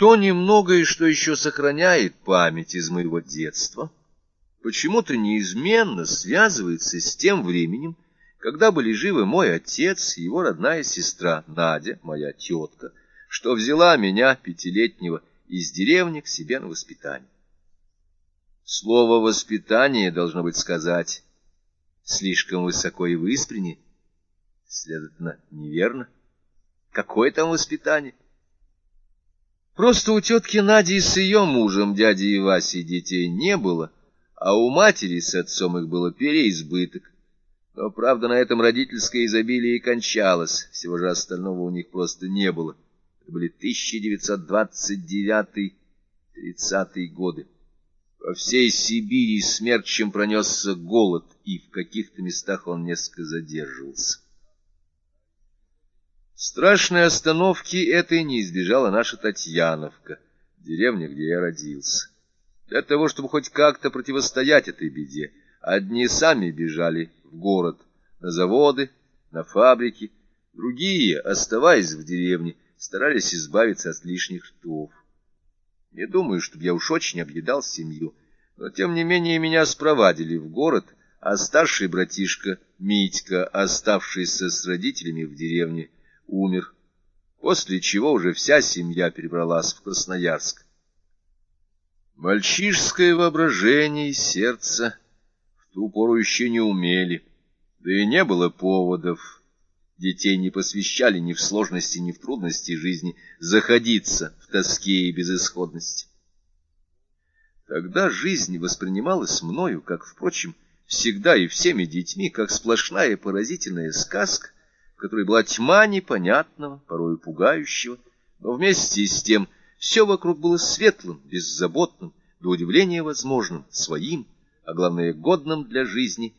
То немногое, что еще сохраняет память из моего детства, почему-то неизменно связывается с тем временем, когда были живы мой отец и его родная сестра Надя, моя тетка, что взяла меня, пятилетнего, из деревни к себе на воспитание. Слово «воспитание» должно быть сказать слишком высоко и выспренне, следовательно, неверно. Какое там воспитание? Просто у тетки Нади с ее мужем, дядей Васей, детей не было, а у матери с отцом их было переизбыток. Но, правда, на этом родительское изобилие и кончалось, всего же остального у них просто не было. Это были 1929-30 годы. Во всей Сибири смерчем пронесся голод, и в каких-то местах он несколько задерживался. Страшной остановки этой не избежала наша Татьяновка, деревня, где я родился. Для того, чтобы хоть как-то противостоять этой беде, одни сами бежали в город, на заводы, на фабрики, другие, оставаясь в деревне, старались избавиться от лишних штов. Не думаю, чтобы я уж очень объедал семью, но тем не менее меня спровадили в город, а старший братишка Митька, оставшийся с родителями в деревне, умер, после чего уже вся семья перебралась в Красноярск. Мальчишское воображение и сердце в ту пору еще не умели, да и не было поводов. Детей не посвящали ни в сложности, ни в трудности жизни заходиться в тоске и безысходности. Тогда жизнь воспринималась мною, как, впрочем, всегда и всеми детьми, как сплошная поразительная сказка, которой была тьма непонятного, порою пугающего, но вместе с тем все вокруг было светлым, беззаботным, до удивления возможным, своим, а главное, годным для жизни,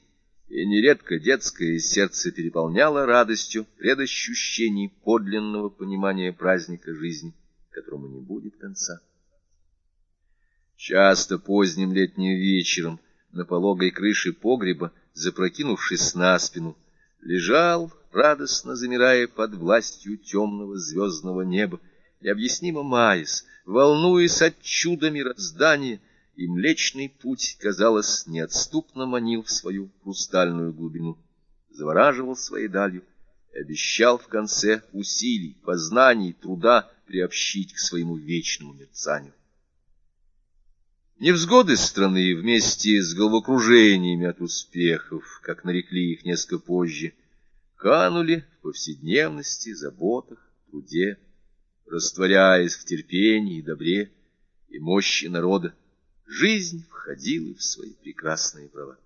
и нередко детское сердце переполняло радостью предощущений подлинного понимания праздника жизни, которому не будет конца. Часто поздним летним вечером на пологой крыше погреба, запрокинувшись на спину, лежал, радостно замирая под властью темного звездного неба, необъяснимо маясь, волнуясь от чуда мироздания, и Млечный Путь, казалось, неотступно манил в свою хрустальную глубину, завораживал своей далью и обещал в конце усилий, познаний, труда приобщить к своему вечному мерцанию. Невзгоды страны вместе с головокружениями от успехов, как нарекли их несколько позже, канули в повседневности, заботах, труде, растворяясь в терпении и добре и мощи народа. Жизнь входила в свои прекрасные права.